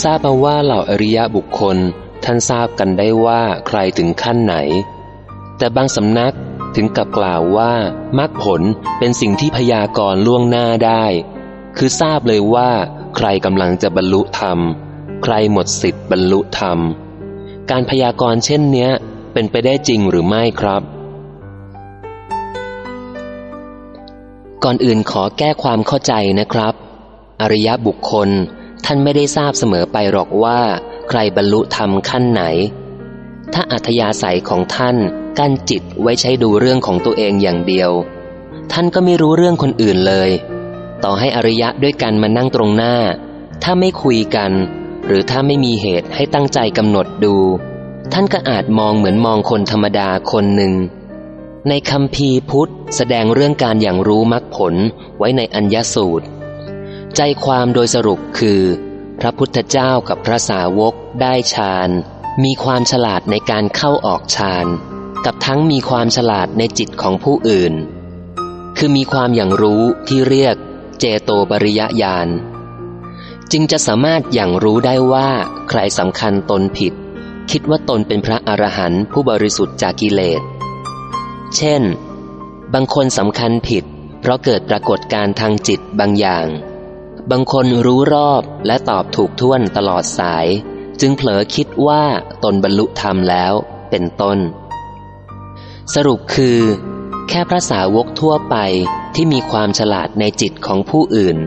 ทราบมาว่าเหล่าอริยบุคคลท่านทราบกันได้ว่าใครถึงขั้นไหน แต่บางสำนักถึงกับกล่าวว่ามรรคผลเป็นสิ่งที่พยากรณ์ล่วงหน้าได้ คือทราบเลยว่า ใครกำลังจะบรรลุธรรม ใครหมดสิทธิ์บรรลุธรรม การพยากรณ์เช่นเนี้ย เป็นไปได้จริงหรือไม่ครับ ก่อนอื่นขอแก้ความเข้าใจนะครับ อริยบุคคล ท่านไม่ได้ทราบเสมอไปหรอกว่า ใครบรรลุธรรมขั้นไหน ถ้าอัธยาศัยของท่านกั้นจิตไว้ใช้ดูเรื่องของตัวเองอย่างเดียว ท่านก็ไม่รู้เรื่องคนอื่นเลย ต่อให้อริยะด้วยกันมานั่งตรงหน้า ถ้าไม่คุยกัน หรือถ้าไม่มีเหตุให้ตั้งใจกำหนดดู ท่านก็อาจมองเหมือนมองคนธรรมดาคนหนึ่ง ในคำพีพุทธ แสดงเรื่องการอย่างรู้มรรคผลไว้ในอัญญสูตร ใจความโดยสรุปคือ พระพุทธเจ้ากับพระสาวกได้ฌาน มีความฉลาดในการเข้าออกฌาน กับทั้งมีความฉลาดในจิตของผู้อื่น คือมีความอย่างรู้ที่เรียกเจโตปริยญาณจึงจะสามารถอย่างรู้ได้ว่าใครสำคัญตนผิด คิดว่าตนเป็นพระอรหันต์ผู้บริสุทธิ์จากกิเลส เช่น บางคนสำคัญผิด เพราะเกิดปรากฏการทางจิตบางอย่าง บางคนรู้รอบและตอบถูกท่วนตลอดสาย จึงเผลอคิดว่าตนบรรลุธรรมแล้วเป็นต้น สรุปคือ แค่พระสาวกทั่วไปที่มีความฉลาดในจิตของผู้อื่น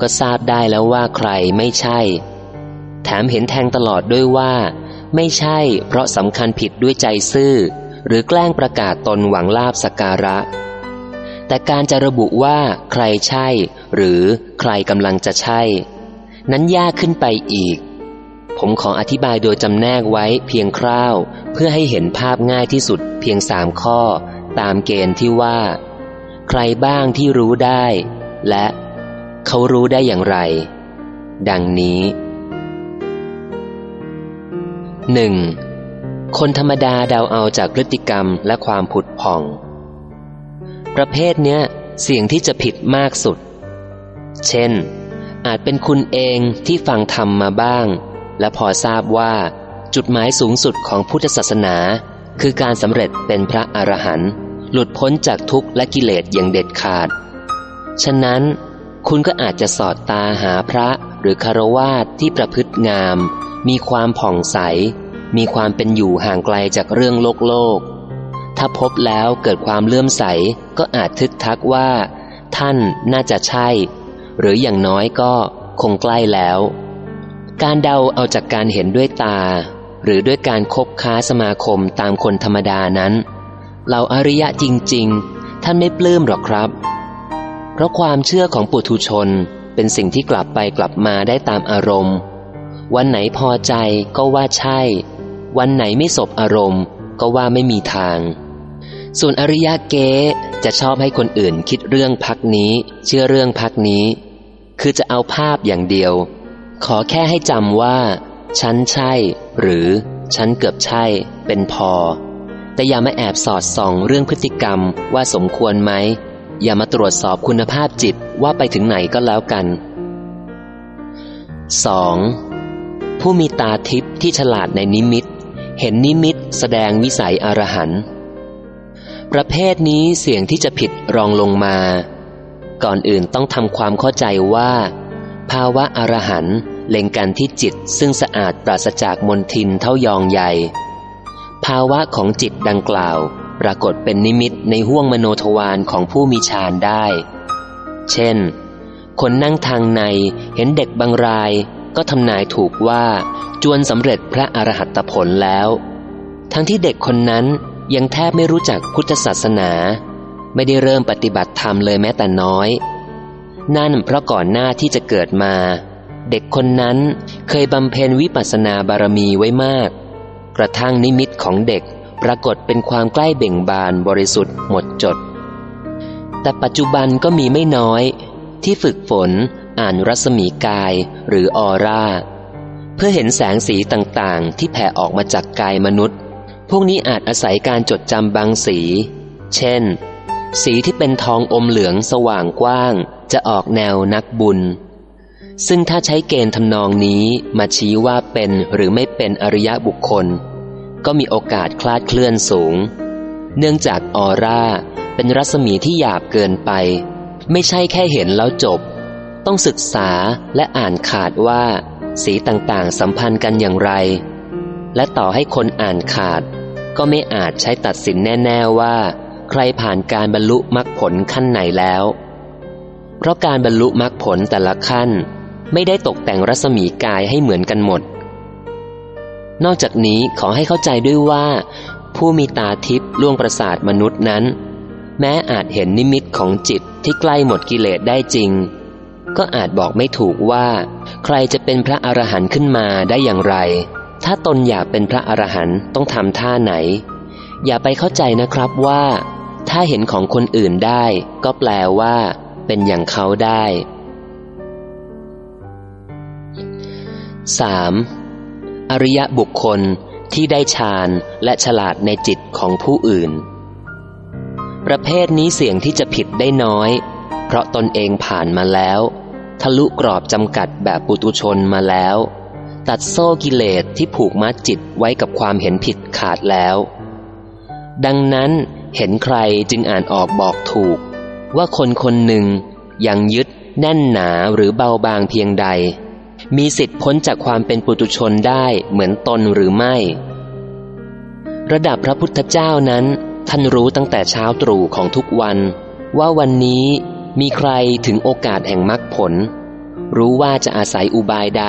ก็ทราบได้แล้วว่าใครไม่ใช่ แถมเห็นแทงตลอดด้วยว่า ไม่ใช่เพราะสำคัญผิดด้วยใจซื่อ หรือแกล้งประกาศตนหวังลาบสการะ แต่การจะระบุว่าใครใช่ หรือใครกำลังจะใช่ นั้นยากขึ้นไปอีก ผมขออธิบายโดยจำแนกไว้เพียงคร่าว เพื่อให้เห็นภาพง่ายที่สุดเพียงสามข้อ ตามเกณฑ์ที่ว่า ใครบ้างที่รู้ได้ และเขารู้ได้อย่างไร ดังนี้ 1. คนธรรมดาเดาเอาจากพฤติกรรมและความผุดผ่อง ประเภทเนี้ยเสี่ยงที่จะผิดมากสุด เช่น อาจเป็นคุณเองที่ฟังธรรมมาบ้าง และพอทราบว่าจุดหมายสูงสุดของพุทธศาสนา คือการสำเร็จเป็นพระอรหันต์หลุดพ้นจากทุกข์และกิเลสอย่างเด็ดขาด ฉะนั้นคุณก็อาจจะสอดตาหาพระหรือคารวาสที่ประพฤติงาม มีความผ่องใส มีความเป็นอยู่ห่างไกลจากเรื่องโลกโลก ถ้าพบแล้วเกิดความเลื่อมใสก็อาจทึกทักว่า ท่านน่าจะใช่ หรืออย่างน้อยก็คงใกล้แล้ว การเดาเอาจากการเห็นด้วยตา หรือด้วยการคบค้าสมาคมตามคนธรรมดานั้นเหล่าอริยะจริง ๆ ท่านไม่ปลื้มหรอกครับ เพราะความเชื่อของปุถุชนเป็นสิ่งที่กลับไปกลับมาได้ตามอารมณ์ วันไหนพอใจก็ว่าใช่ วันไหนไม่สบอารมณ์ก็ว่าไม่มีทาง ส่วนอริยะเก๊จะชอบให้คนอื่นคิดเรื่องพักนี้ เชื่อเรื่องพักนี้ คือจะเอาภาพอย่างเดียว ขอแค่ให้จำว่า ฉันใช่ หรือ ฉันเกือบใช่ เป็นพอ แต่อย่ามาแอบสอดส่องเรื่องพฤติกรรมว่าสมควรไหม อย่ามาตรวจสอบคุณภาพจิตว่าไปถึงไหนก็แล้วกัน 2. ผู้มีตาทิพย์ที่ฉลาดในนิมิต เห็นนิมิตแสดงวิสัยอรหันต์ ประเภทนี้เสี่ยงที่จะผิดรองลงมา ก่อนอื่นต้องทำความเข้าใจว่า ภาวะอรหันต์เล็งกันที่จิตซึ่งสะอาดปราศจากมนทินเท่ายองใหญ่ ภาวะของจิตดังกล่าว ปรากฏเป็นนิมิตในห้วงมโนทวารของผู้มีฌานได้ เช่น คนนั่งทางในเห็นเด็กบางรายก็ทำนายถูกว่าจวนสำเร็จพระอรหัตผลแล้ว ทั้งที่เด็กคนนั้น ยังแทบไม่รู้จักพุทธศาสนา ไม่ได้เริ่มปฏิบัติธรรมเลยแม้แต่น้อย นั่นเพราะก่อนหน้าที่จะเกิดมา เด็กคนนั้นเคยบำเพ็ญวิปัสสนาบารมีไว้มาก กระทั่งนิมิตของเด็กปรากฏเป็นความใกล้เบ่งบานบริสุทธิ์หมดจด แต่ปัจจุบันก็มีไม่น้อย ที่ฝึกฝนอ่านรัศมีกายหรือออร่า เพื่อเห็นแสงสีต่างๆ ที่แผ่ออกมาจากกายมนุษย์ พวกนี้อาจอาศัยการจดจำบางสี เช่น สีที่เป็นทองอมเหลืองสว่างกว้าง จะออกแนวนักบุญ ซึ่งถ้าใช้เกณฑ์ทำนองนี้มาชี้ว่าเป็นหรือไม่เป็นอริยบุคคล ก็มีโอกาสคลาดเคลื่อนสูง เนื่องจากออร่าเป็นรัศมีที่หยาบเกินไป ไม่ใช่แค่เห็นแล้วจบ ต้องศึกษาและอ่านขาดว่า สีต่างๆสัมพันธ์กันอย่างไรและต่อให้คนอ่านขาด ก็ไม่อาจใช้ตัดสินแน่ ๆว่า ใครผ่านการบรรลุมรรคผลขั้นไหนแล้ว เพราะการบรรลุมรรคผลแต่ละขั้น ไม่ได้ตกแต่งรัศมีกายให้เหมือนกันหมด นอกจากนี้ขอให้เข้าใจด้วยว่า ผู้มีตาทิพย์ล่วงประสาทมนุษย์นั้น แม้อาจเห็นนิมิตของจิตที่ใกล้หมดกิเลสได้จริง ก็อาจบอกไม่ถูกว่า ใครจะเป็นพระอรหันต์ขึ้นมาได้อย่างไร ถ้าตนอยากเป็นพระอรหันต์ต้องทำท่าไหน อย่าไปเข้าใจนะครับว่า ถ้าเห็นของคนอื่นได้ ก็แปลว่า เป็นอย่างเขาได้ 3. อริยบุคคลที่ได้ฌานและฉลาดในจิตของผู้อื่น ประเภทนี้เสี่ยงที่จะผิดได้น้อย เพราะตนเองผ่านมาแล้ว ทะลุกรอบจำกัดแบบปุตุชนมาแล้ว ตัดโซ่กิเลสที่ผูกมัดจิตไว้กับความเห็นผิดขาดแล้ว ดังนั้นเห็นใครจึงอ่านออกบอกถูก ว่าคนคนหนึ่งยังยึดแน่นหนาหรือเบาบางเพียงใด มีสิทธิพ้นจากความเป็นปุตุชนได้เหมือนตนหรือไม่ ระดับพระพุทธเจ้านั้น ท่านรู้ตั้งแต่เช้าตรู่ของทุกวัน ว่าวันนี้มีใครถึงโอกาสแห่งมรรคผล รู้ว่าจะอาศัยอุบายใด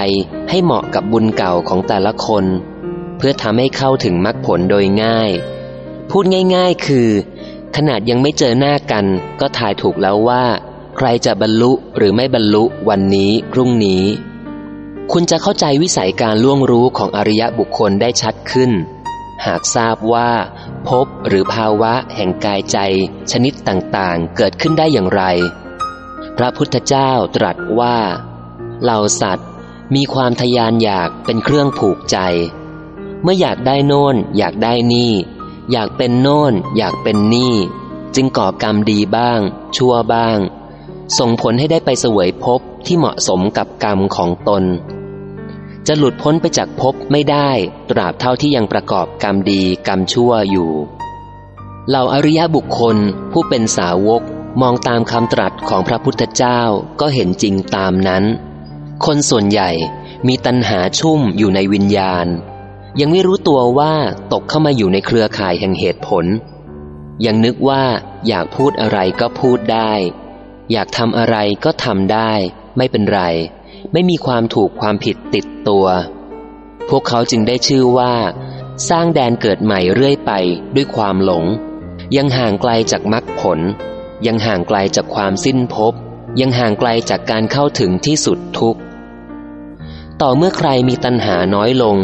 ให้เหมาะกับบุญเก่าของแต่ละคน เพื่อทำให้เข้าถึงมรรคผลโดยง่าย พูดง่ายๆคือ ขนาดยังไม่เจอหน้ากันก็ทายถูกแล้วว่า ใครจะบรรลุหรือไม่บรรลุวันนี้พรุ่งนี้ คุณจะเข้าใจวิสัยการล่วงรู้ของอริยบุคคลได้ชัดขึ้น หากทราบว่าพบหรือภาวะแห่งกายใจ ชนิดต่างๆ เกิดขึ้นได้อย่างไร พระพุทธเจ้าตรัสว่า เหล่าสัตว์ มีความทยานอยากเป็นเครื่องผูกใจ เมื่ออยากได้โน่น อยากได้นี่ อยากเป็นโน่น อยากเป็นนี่ จึงก่อกรรมดีบ้าง ชั่วบ้าง ส่งผลให้ได้ไปเสวยพบที่เหมาะสมกับกรรมของตน จะหลุดพ้นไปจากภพไม่ได้ตราบเท่าที่ยังประกอบกรรมดีกรรมชั่วอยู่เหล่าอริยบุคคลผู้เป็นสาวกมองตามคำตรัสของพระพุทธเจ้าก็เห็นจริงตามนั้น คนส่วนใหญ่มีตัณหาชุ่มอยู่ในวิญญาณ ยังไม่รู้ตัวว่าตกเข้ามาอยู่ในเครือข่ายแห่งเหตุผล ยังนึกว่าอยากพูดอะไรก็พูดได้ อยากทำอะไรก็ทำได้ ไม่เป็นไร ไม่มีความถูกความผิดติดตัว พวกเขาจึงได้ชื่อว่า สร้างแดนเกิดใหม่เรื่อยไปด้วยความหลง ยังห่างไกลจากมรรคผล ยังห่างไกลจากความสิ้นภพยังห่างไกลจากการเข้าถึงที่สุดทุกข์ ต่อเมื่อใครมีตัณหาน้อยลง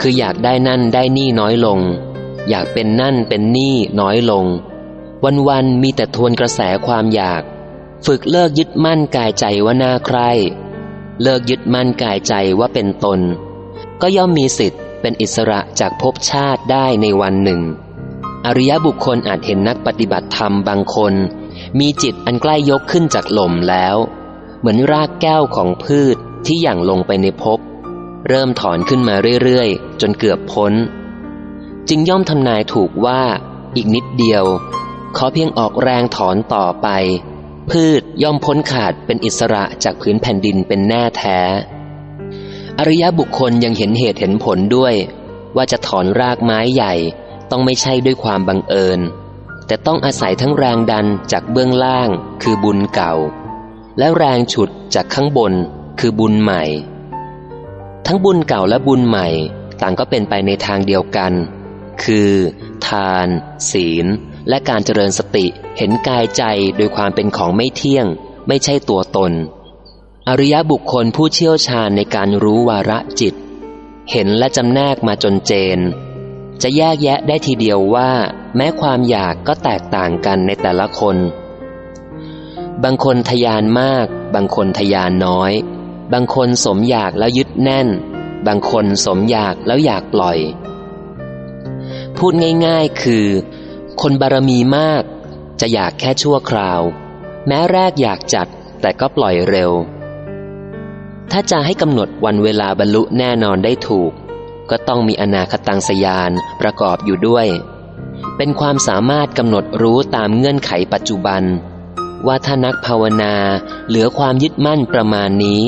คืออยากได้นั่นได้นี่น้อยลง อยากเป็นนั่นเป็นนี่น้อยลง วันๆมีแต่ทวนกระแสความอยาก ฝึกเลิกยึดมั่นกายใจว่าน่าใคร เลิกยึดมั่นกายใจว่าเป็นตน ก็ย่อมมีสิทธิ์เป็นอิสระจากภพชาติได้ในวันหนึ่ง อริยบุคคลอาจเห็นนักปฏิบัติธรรมบางคน มีจิตอันใกล้ยกขึ้นจากหล่มแล้ว เหมือนรากแก้วของพืช ที่หย่างลงไปในภพเริ่มถอนขึ้นมาเรื่อยๆ จนเกือบพ้น จึงย่อมทำนายถูกว่าอีกนิดเดียว ขอเพียงออกแรงถอนต่อไป พืชย่อมพ้นขาดเป็นอิสระจากผืนแผ่นดินเป็นแน่แท้ อริยบุคคลยังเห็นเหตุเห็นผลด้วย ว่าจะถอนรากไม้ใหญ่ต้องไม่ใช่ด้วยความบังเอิญ แต่ต้องอาศัยทั้งแรงดันจากเบื้องล่างคือบุญเก่า และแรงฉุดจากข้างบน คือบุญใหม่ ทั้งบุญเก่าและบุญใหม่ ต่างก็เป็นไปในทางเดียวกัน คือ ทาน ศีล และการเจริญสติเห็นกายใจโดยความเป็นของไม่เที่ยง ไม่ใช่ตัวตน อริยบุคคลผู้เชี่ยวชาญในการรู้วาระจิต เห็นและจำแนกมาจนเจน จะแยกแยะได้ทีเดียวว่า แม้ความอยากก็แตกต่างกันในแต่ละคนบางคนทยานมาก บางคนทยานน้อย บางคนสมอยากแล้วยึดแน่น บางคนสมอยากแล้วอยากปล่อย พูดง่ายๆคือ คนบารมีมาก จะอยากแค่ชั่วคราว แม้แรกอยากจัดแต่ก็ปล่อยเร็ว ถ้าจะให้กำหนดวันเวลาบรรลุแน่นอนได้ถูก ก็ต้องมีอนาคตังสยานประกอบอยู่ด้วย เป็นความสามารถกำหนดรู้ตามเงื่อนไขปัจจุบันว่าถ้านักภาวนาเหลือความยึดมั่นประมาณนี้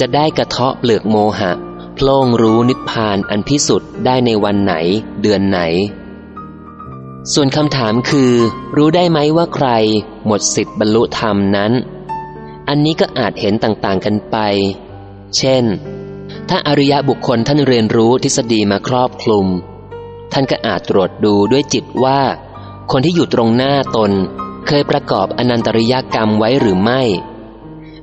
จะได้กระเทาะเปลือกโมหะโพล่งรู้นิพพานอันพิสุทธิ์ได้ในวันไหน เดือนไหน ส่วนคำถามคือ รู้ได้ไหมว่าใคร หมดสิทธิ์บรรลุธรรมนั้น อันนี้ก็อาจเห็นต่างๆกันไป เช่น ถ้าอริยะบุคคลท่านเรียนรู้ทฤษฎีมาครอบคลุม ท่านก็อาจตรวจดูด้วยจิตว่า คนที่อยู่ตรงหน้าตน เคยประกอบอนันตริยกรรมไว้หรือไม่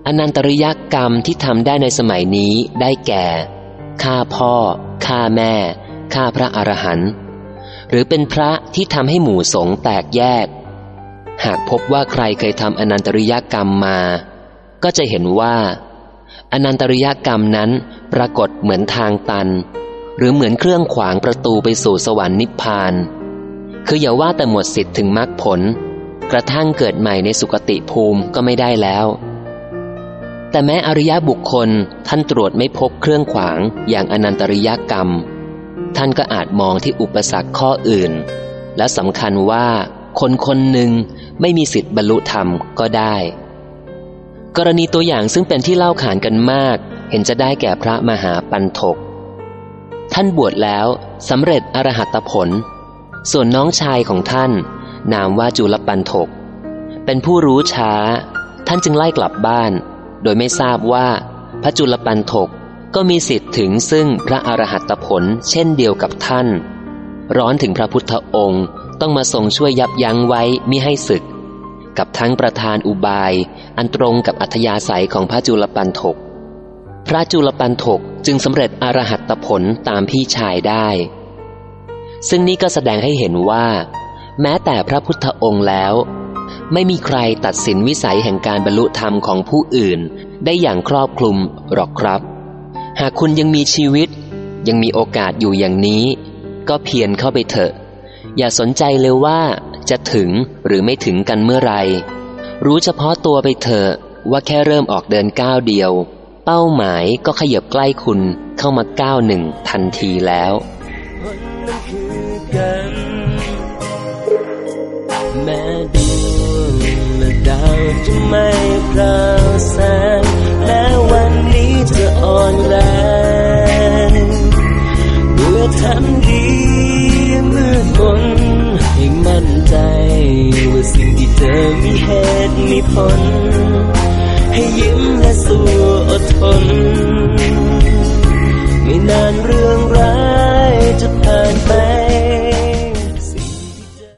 อนันตริยกรรมที่ทำได้ในสมัยนี้ได้แก่ฆ่าพ่อฆ่าแม่ฆ่าพระอรหันต์หรือเป็นพระที่ทำให้หมู่สงฆ์แตกแยก หากพบว่าใครเคยทำอนันตริยกรรมมา ก็จะเห็นว่า อนันตริยกรรมนั้นปรากฏเหมือนทางตัน หรือเหมือนเครื่องขวางประตูไปสู่สวรรค์นิพพาน คืออย่าว่าแต่หมดสิทธิ์ถึงมรรคผล กระทั่งเกิดใหม่ในสุคติภูมิก็ไม่ได้แล้ว แต่แม้อริยบุคคลท่านตรวจไม่พบเครื่องขวางอย่างอนันตริยกรรม ท่านก็อาจมองที่อุปสรรคข้ออื่น และสำคัญว่าคนคนหนึ่งไม่มีสิทธิ์บรรลุธรรมก็ได้ กรณีตัวอย่างซึ่งเป็นที่เล่าขานกันมาก เห็นจะได้แก่พระมหาปันถก ท่านบวชแล้วสำเร็จอรหัตผล ส่วนน้องชายของท่าน นามว่าจุลปันถก เป็นผู้รู้ช้า ท่านจึงไล่กลับบ้าน โดยไม่ทราบว่า พระจุลปันถกก็มีสิทธิ์ถึงซึ่งพระอรหัตผลเช่นเดียวกับท่าน ร้อนถึงพระพุทธองค์ต้องมาทรงช่วยยับยั้งไว้มิให้ศึก กับทั้งประธานอุบาย อันตรงกับอัธยาศัยของพระจุลปันถก พระจุลปันถกจึงสำเร็จอรหัตผลตามพี่ชายได้ ซึ่งนี่ก็แสดงให้เห็นว่า แม้แต่พระพุทธองค์แล้ว ไม่มีใครตัดสินวิสัยแห่งการบรรลุธรรมของผู้อื่น ได้อย่างครอบคลุมหรอกครับ หากคุณยังมีชีวิต ยังมีโอกาสอยู่อย่างนี้ ก็เพียรเข้าไปเถอะ อย่าสนใจเลยว่าจะถึงหรือไม่ถึงกันเมื่อไร รู้เฉพาะตัวไปเถอะว่าแค่เริ่มออกเดินก้าวเดียว เป้าหมายก็ขยับใกล้คุณเข้ามาก้าวหนึ่งทันทีแล้ว ดาว